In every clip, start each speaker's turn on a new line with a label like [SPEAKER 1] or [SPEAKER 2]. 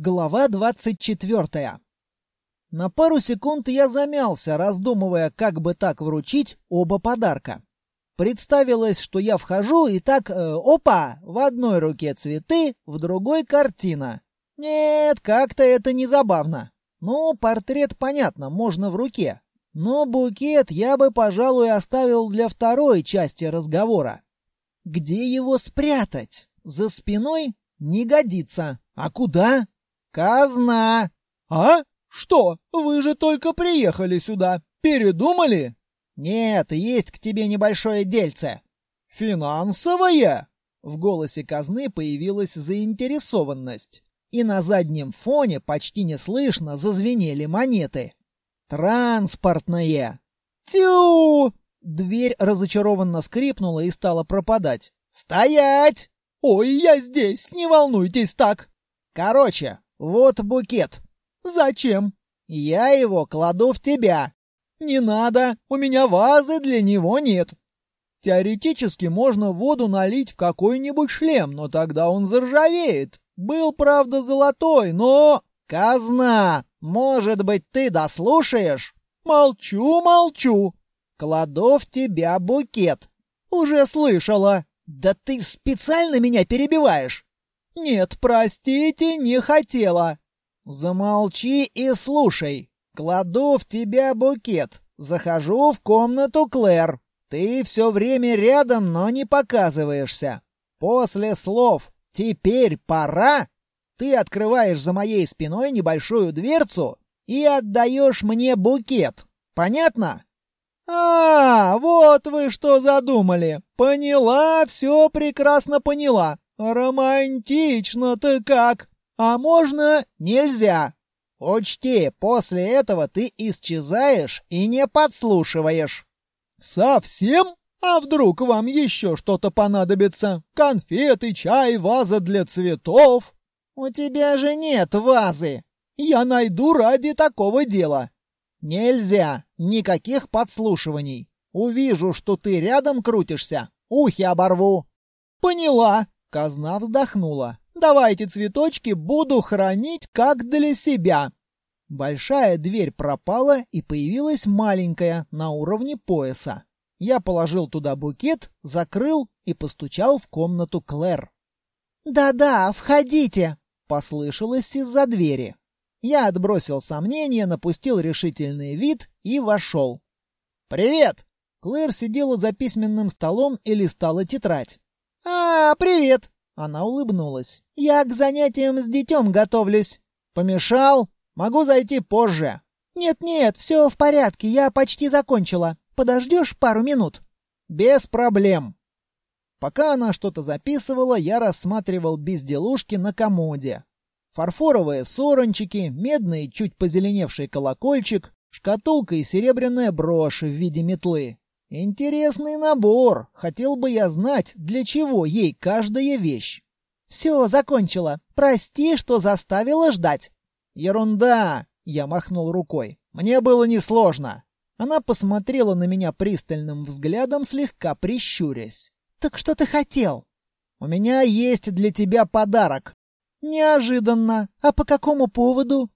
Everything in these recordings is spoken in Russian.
[SPEAKER 1] Глава 24. На пару секунд я замялся, раздумывая, как бы так вручить оба подарка. Представилось, что я вхожу и так, э, опа, в одной руке цветы, в другой картина. Нет, как-то это не забавно. Ну, портрет, понятно, можно в руке. Но букет я бы, пожалуй, оставил для второй части разговора. Где его спрятать? За спиной? Не годится. А куда? «Казна!»
[SPEAKER 2] «А? Что? Вы же только приехали сюда. Передумали?»
[SPEAKER 1] «Нет, есть к тебе небольшое дельце».
[SPEAKER 2] «Финансовое?»
[SPEAKER 1] В голосе казны появилась заинтересованность. И на заднем фоне почти неслышно зазвенели монеты. «Транспортное!» «Тю!» Дверь разочарованно скрипнула и стала пропадать. «Стоять!»
[SPEAKER 2] «Ой, я здесь, не волнуйтесь так!»
[SPEAKER 1] «Короче, вот букет.
[SPEAKER 2] Зачем?
[SPEAKER 1] Я его кладу в тебя.
[SPEAKER 2] Не надо, у меня вазы для него нет. Теоретически можно воду налить в какой-нибудь шлем, но тогда он заржавеет. Был, правда, золотой, но...
[SPEAKER 1] Казна! Может быть, ты дослушаешь?
[SPEAKER 2] Молчу, молчу.
[SPEAKER 1] Кладу в тебя букет.
[SPEAKER 2] Уже слышала.
[SPEAKER 1] Да ты специально меня перебиваешь.
[SPEAKER 2] «Нет, простите, не хотела».
[SPEAKER 1] «Замолчи и слушай. Кладу в тебя букет. Захожу в комнату Клэр. Ты все время рядом, но не показываешься. После слов «теперь пора» ты открываешь за моей спиной небольшую дверцу и отдаешь мне букет. Понятно?
[SPEAKER 2] А, вот вы что задумали. Поняла, все прекрасно поняла. «Романтично-то как! А можно...»
[SPEAKER 1] «Нельзя! Учти, после этого ты исчезаешь и не подслушиваешь!»
[SPEAKER 2] «Совсем? А вдруг вам еще что-то понадобится? Конфеты, чай, ваза для цветов?»
[SPEAKER 1] «У тебя же нет вазы!»
[SPEAKER 2] «Я найду ради такого дела!»
[SPEAKER 1] «Нельзя! Никаких подслушиваний! Увижу, что ты рядом крутишься, ухи оборву!»
[SPEAKER 2] «Поняла!» Казна вздохнула. «Давайте цветочки буду хранить как для себя».
[SPEAKER 1] Большая дверь пропала и появилась маленькая на уровне пояса. Я положил туда букет, закрыл и постучал в комнату Клэр. «Да-да, входите!» — послышалось из-за двери. Я отбросил сомнения, напустил решительный вид и вошел. «Привет!» Клэр сидела за письменным столом и листала тетрадь. «А, привет!» Она улыбнулась. «Я к занятиям с детем готовлюсь». «Помешал? Могу зайти позже». «Нет-нет, все в порядке, я почти закончила. Подождешь пару минут?» «Без проблем». Пока она что-то записывала, я рассматривал безделушки на комоде. Фарфоровые сорончики, медный, чуть позеленевший колокольчик, шкатулка и серебряная брошь в виде метлы. Интересный набор. Хотел бы я знать, для чего ей каждая вещь. Все, закончила. Прости, что заставила ждать. Ерунда, я махнул рукой. Мне было несложно. Она посмотрела на меня пристальным взглядом, слегка прищурясь. Так что ты хотел? У меня есть для тебя подарок. Неожиданно. А по какому поводу?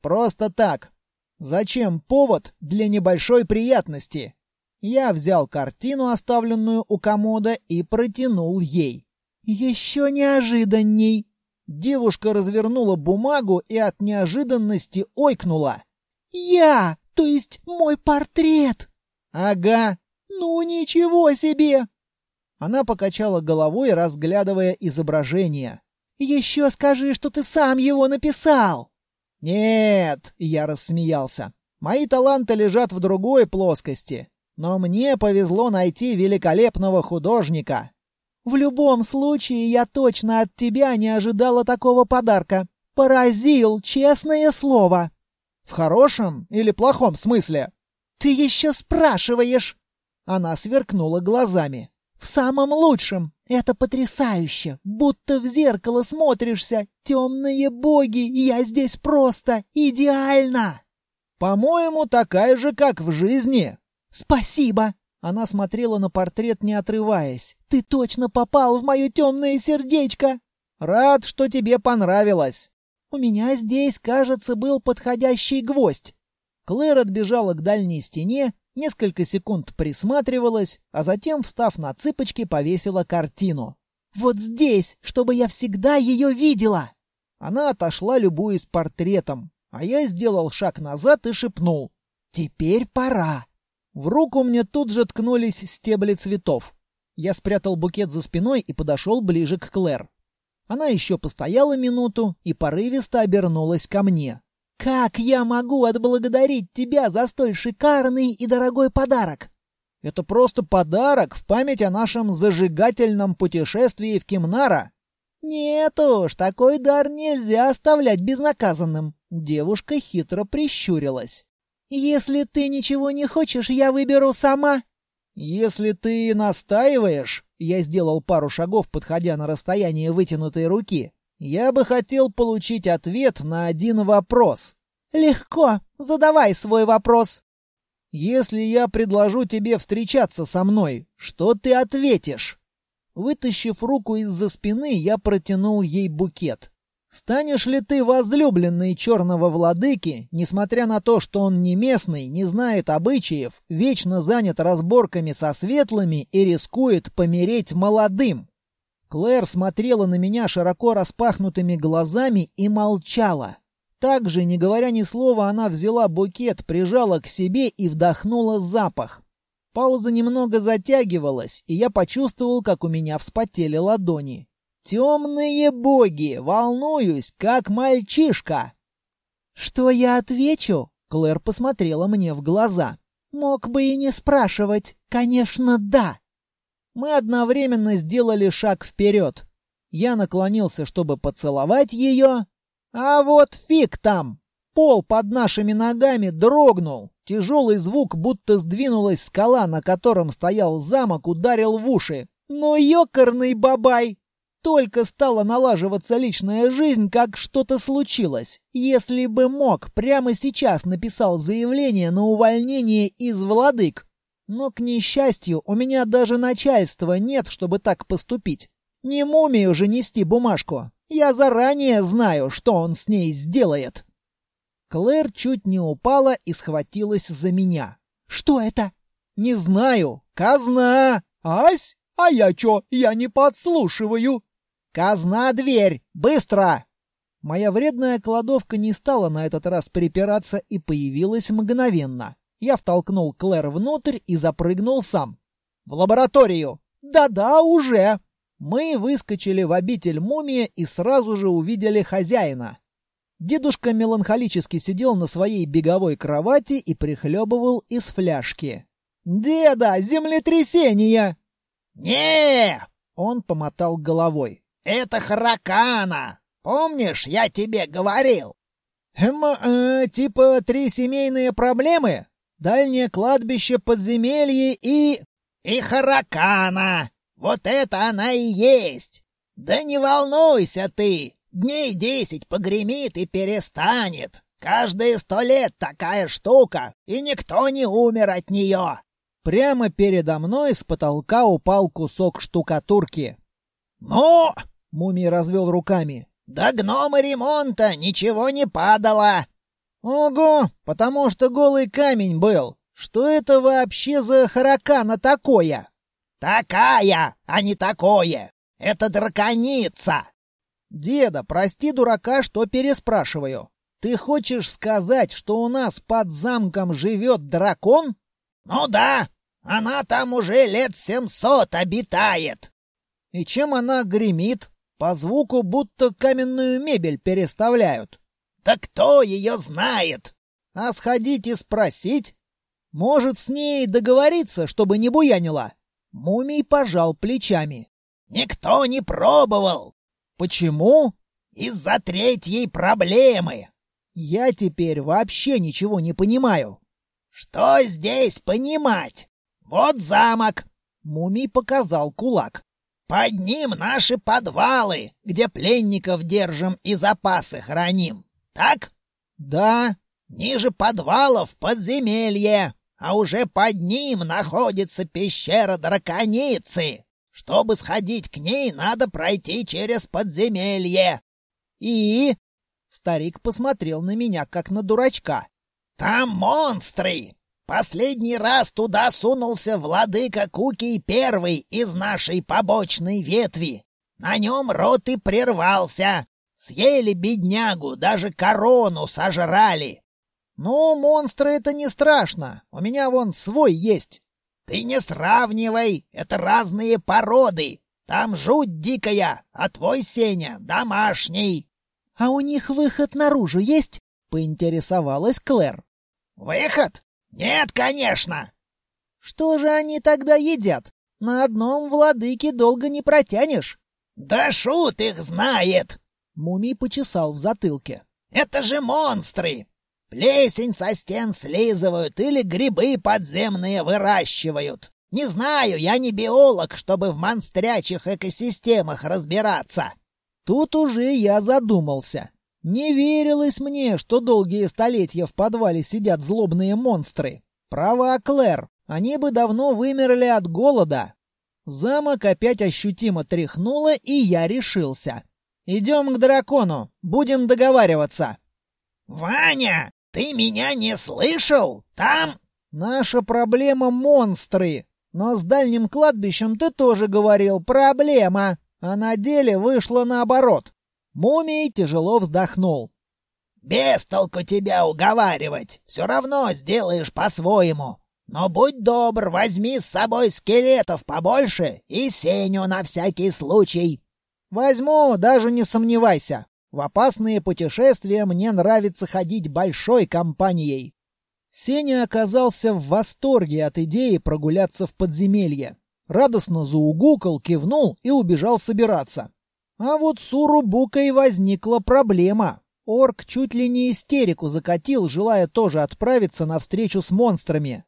[SPEAKER 1] Просто так. Зачем повод для небольшой приятности? Я взял картину, оставленную у комода, и протянул ей. «Еще неожиданней!» Девушка развернула бумагу и от неожиданности ойкнула. «Я! То есть мой портрет!» «Ага!» «Ну ничего себе!» Она покачала головой, разглядывая изображение. «Еще скажи, что ты сам его написал!» «Нет!» — я рассмеялся. «Мои таланты лежат в другой плоскости. Но мне повезло найти великолепного художника. В любом случае, я точно от тебя не ожидала такого подарка. Поразил, честное слово. В хорошем или плохом смысле? Ты еще спрашиваешь? Она сверкнула глазами. В самом лучшем. Это потрясающе. Будто в зеркало смотришься. Темные боги, я здесь просто идеально. По-моему, такая же, как в жизни. «Спасибо!» Она смотрела на портрет, не отрываясь. «Ты точно попал в мое темное сердечко!» «Рад, что тебе понравилось!» У меня здесь, кажется, был подходящий гвоздь. Клэр отбежала к дальней стене, несколько секунд присматривалась, а затем, встав на цыпочки, повесила картину. «Вот здесь, чтобы я всегда ее видела!» Она отошла, любуясь портретом, а я сделал шаг назад и шепнул. «Теперь пора!» В руку мне тут же ткнулись стебли цветов. Я спрятал букет за спиной и подошел ближе к Клэр. Она еще постояла минуту и порывисто обернулась ко мне. «Как я могу отблагодарить тебя за столь шикарный и дорогой подарок?» «Это просто подарок в память о нашем зажигательном путешествии в Кимнара». «Нет уж, такой дар нельзя оставлять безнаказанным», — девушка хитро прищурилась. «Если ты ничего не хочешь, я выберу сама». «Если ты настаиваешь», — я сделал пару шагов, подходя на расстояние вытянутой руки, я бы хотел получить ответ на один вопрос. Легко. Задавай свой вопрос. Если я предложу тебе встречаться со мной, что ты ответишь? Вытащив руку из-за спины, я протянул ей букет. Станешь ли ты возлюбленной черного владыки, несмотря на то, что он не местный, не знает обычаев, вечно занят разборками со светлыми и рискует помереть молодым? Клэр смотрела на меня широко распахнутыми глазами и молчала. Также, не говоря ни слова, она взяла букет, прижала к себе и вдохнула запах. Пауза немного затягивалась, и я почувствовал, как у меня вспотели ладони. «Темные боги! Волнуюсь, как мальчишка!» «Что я отвечу?» — Клэр посмотрела мне в глаза. «Мог бы и не спрашивать. Конечно, да!» Мы одновременно сделали шаг вперед. Я наклонился, чтобы поцеловать ее. А вот фиг там! Пол под нашими ногами дрогнул. Тяжелый звук, будто сдвинулась скала, на котором стоял замок, ударил в уши. Но ёкарный бабай! Только стала налаживаться личная жизнь, как что-то случилось. Если бы мог, прямо сейчас написал заявление на увольнение из владык. Но, к несчастью, у меня даже начальства нет, чтобы так поступить. Не мумию же нести бумажку. Я заранее знаю, что он с ней сделает. Клэр чуть не упала и схватилась за меня. «Что это?» «Не знаю. Казна!» «Ась? А я чё? Я не подслушиваю!» «Казна дверь! Быстро!» Моя вредная кладовка не стала на этот раз припираться и появилась мгновенно. Я втолкнул Клэр внутрь и запрыгнул сам. «В лабораторию!» «Да-да, уже!» Мы выскочили в обитель мумия и сразу же увидели хозяина. Дедушка меланхолически сидел на своей беговой кровати и прихлебывал из фляжки. «Деда, землетрясение!»
[SPEAKER 3] не
[SPEAKER 1] Он помотал головой.
[SPEAKER 3] «Это Харакана! Помнишь, я тебе говорил?»
[SPEAKER 1] «Эм, э, типа три семейные проблемы?» дальнее кладбище, подземелье и...
[SPEAKER 3] И Харакана! Вот это она и есть! Да не волнуйся ты! Дней десять погремит и перестанет! Каждые сто лет такая штука, и никто не умер от нее!»
[SPEAKER 1] Прямо передо мной с потолка упал кусок штукатурки.
[SPEAKER 3] «Ну?»
[SPEAKER 1] — мумий развел руками.
[SPEAKER 3] «Да гнома ремонта ничего не падало!»
[SPEAKER 1] «Ого, потому что голый камень был. Что это вообще за харакана такое?»
[SPEAKER 3] «Такая, а не такое. Это драконица!»
[SPEAKER 1] «Деда, прости дурака, что переспрашиваю. Ты хочешь сказать, что у нас под замком живет дракон?»
[SPEAKER 3] «Ну да, она там уже лет семьсот обитает».
[SPEAKER 1] «И чем она гремит? По звуку будто каменную мебель переставляют».
[SPEAKER 3] Да кто ее знает?
[SPEAKER 1] А сходить и спросить? Может, с ней договориться, чтобы не буянила? Мумий пожал плечами.
[SPEAKER 3] Никто не пробовал.
[SPEAKER 1] Почему?
[SPEAKER 3] Из-за третьей проблемы.
[SPEAKER 1] Я теперь вообще ничего не понимаю.
[SPEAKER 3] Что здесь понимать? Вот замок.
[SPEAKER 1] Мумий показал кулак.
[SPEAKER 3] Под ним наши подвалы, где пленников держим и запасы храним. Так?
[SPEAKER 1] Да.
[SPEAKER 3] Ниже подвалов подземелье, а уже под ним находится пещера драконицы. Чтобы сходить к ней, надо пройти через подземелье.
[SPEAKER 1] И Старик посмотрел на меня, как на дурачка.
[SPEAKER 3] «Там монстры! Последний раз туда сунулся владыка Кукий Первый из нашей побочной ветви. На нем рот и прервался. Съели беднягу, даже корону сожрали.
[SPEAKER 1] Ну, монстры это не страшно. У меня вон свой есть.
[SPEAKER 3] Ты не сравнивай, это разные породы. Там жуть дикая, а твой Сеня домашний.
[SPEAKER 1] А у них выход наружу есть? Поинтересовалась Клэр.
[SPEAKER 3] Выход? «Нет, конечно!»
[SPEAKER 1] «Что же они тогда едят? На одном владыке долго не протянешь».
[SPEAKER 3] «Да шут их знает!»
[SPEAKER 1] Мумий почесал в затылке.
[SPEAKER 3] «Это же монстры! Плесень со стен слизывают или грибы подземные выращивают. Не знаю, я не биолог, чтобы в монстрячих экосистемах разбираться».
[SPEAKER 1] Тут уже я задумался. Не верилось мне, что долгие столетия в подвале сидят злобные монстры. Права Клэр, они бы давно вымерли от голода. Замок опять ощутимо тряхнуло, и я решился. «Идем к дракону, будем договариваться».
[SPEAKER 3] «Ваня, ты меня не слышал? Там...»
[SPEAKER 1] «Наша проблема — монстры. Но с дальним кладбищем ты тоже говорил «проблема», а на деле вышло наоборот. Мумий тяжело вздохнул.
[SPEAKER 3] «Без толку тебя уговаривать. Все равно сделаешь по-своему. Но будь добр, возьми с собой скелетов побольше и Сеню на всякий случай».
[SPEAKER 1] «Возьму, даже не сомневайся. В опасные путешествия мне нравится ходить большой компанией». Сеня оказался в восторге от идеи прогуляться в подземелье. Радостно заугукал, кивнул и убежал собираться. А вот с Урубукой возникла проблема. Орк чуть ли не истерику закатил, желая тоже отправиться на встречу с монстрами.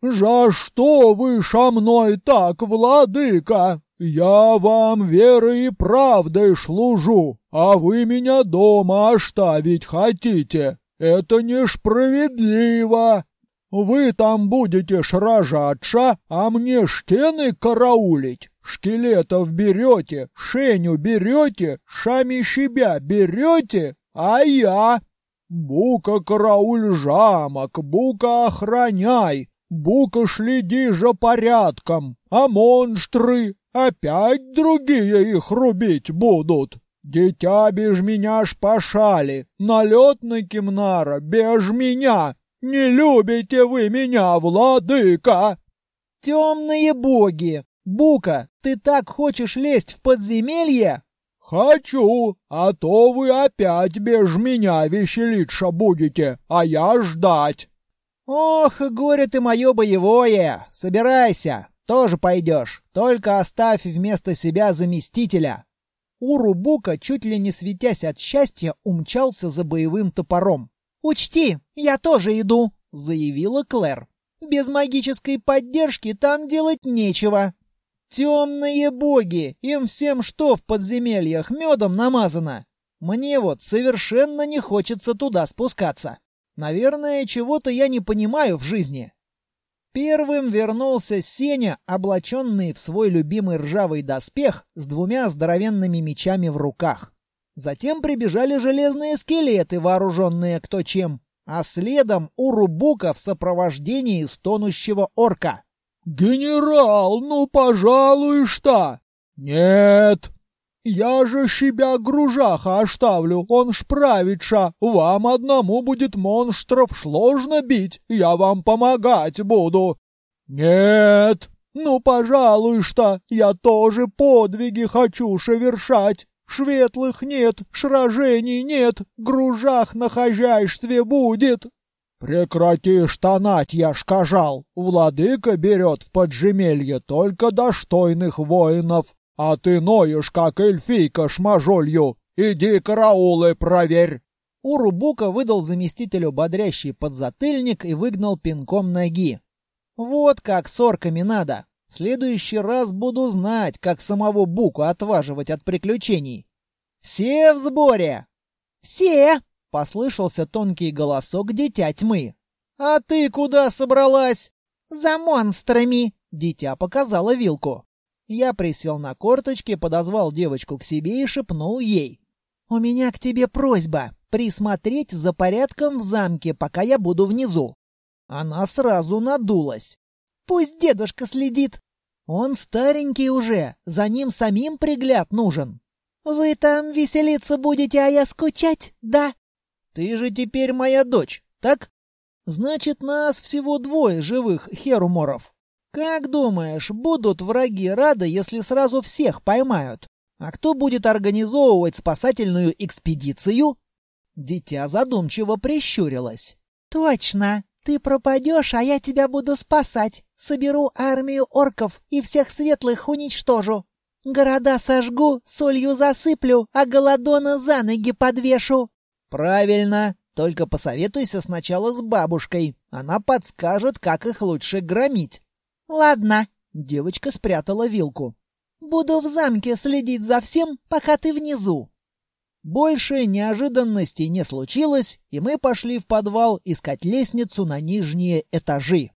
[SPEAKER 2] «За что вы со мной так, владыка? Я вам верой и правдой служу, а вы меня дома оставить хотите. Это несправедливо. Вы там будете сражаться, а мне стены караулить. Шкелетов берете, Шеню берете, Шами себя берете, а я... Бука карауль жамок, Бука охраняй, Бука следи за порядком, а монстры опять другие их рубить будут. Дитя без меня шпашали, налет на Кимнара без меня. Не любите вы меня, владыка!»
[SPEAKER 1] «Темные боги! Бука, ты так хочешь лезть в подземелье?
[SPEAKER 2] Хочу, а то вы опять без меня веселиться будете, а я ждать.
[SPEAKER 1] Ох, горе ты мое боевое. Собирайся, тоже пойдешь. Только оставь вместо себя заместителя. Урубука, чуть ли не светясь от счастья, умчался за боевым топором. «Учти, я тоже иду», — заявила Клэр. «Без магической поддержки там делать нечего». Темные боги! Им всем что в подземельях медом намазано? Мне вот совершенно не хочется туда спускаться. Наверное, чего-то я не понимаю в жизни. Первым вернулся Сеня, облаченный в свой любимый ржавый доспех с двумя здоровенными мечами в руках. Затем прибежали железные скелеты, вооруженные кто чем, а следом Урубука в сопровождении стонущего орка.
[SPEAKER 2] «Генерал, ну, пожалуй, что?» «Нет, я же себя гружаха оставлю, он справится. Вам одному будет монстров сложно бить, я вам помогать буду». «Нет, ну, пожалуй, что я тоже подвиги хочу совершать. Шветлых нет, сражений нет, гружах на хозяйстве будет». «Прекрати штанать, я ж кажал! Владыка берет в подземелье только достойных воинов, а ты ноешь, как эльфийка шмажолью! Иди караулы проверь!»
[SPEAKER 1] Урубука выдал заместителю бодрящий подзатыльник и выгнал пинком ноги. «Вот как с орками надо! В следующий раз буду знать, как самого Буку отваживать от приключений!» «Все в сборе?» «Все!» — послышался тонкий голосок дитя тьмы. «А ты куда собралась?» «За монстрами!» — дитя показала вилку. Я присел на корточки, подозвал девочку к себе и шепнул ей. У меня к тебе просьба присмотреть за порядком в замке, пока я буду внизу. Она сразу надулась. Пусть дедушка следит. Он старенький уже, за ним самим пригляд нужен. Вы там веселиться будете, а я скучать, да? Ты же теперь моя дочь, так? Значит, нас всего двое живых херуморов. Как думаешь, будут враги рады, если сразу всех поймают? А кто будет организовывать спасательную экспедицию? Дитя задумчиво прищурилось. Точно. Ты пропадешь, а я тебя буду спасать. Соберу армию орков и всех светлых уничтожу. Города сожгу, солью засыплю, а голодона за ноги подвешу. Правильно. Только посоветуйся сначала с бабушкой. Она подскажет, как их лучше громить. Ладно. Девочка спрятала вилку. Буду в замке следить за всем, пока ты внизу. Больше неожиданностей не случилось, и мы пошли в подвал искать лестницу на нижние этажи.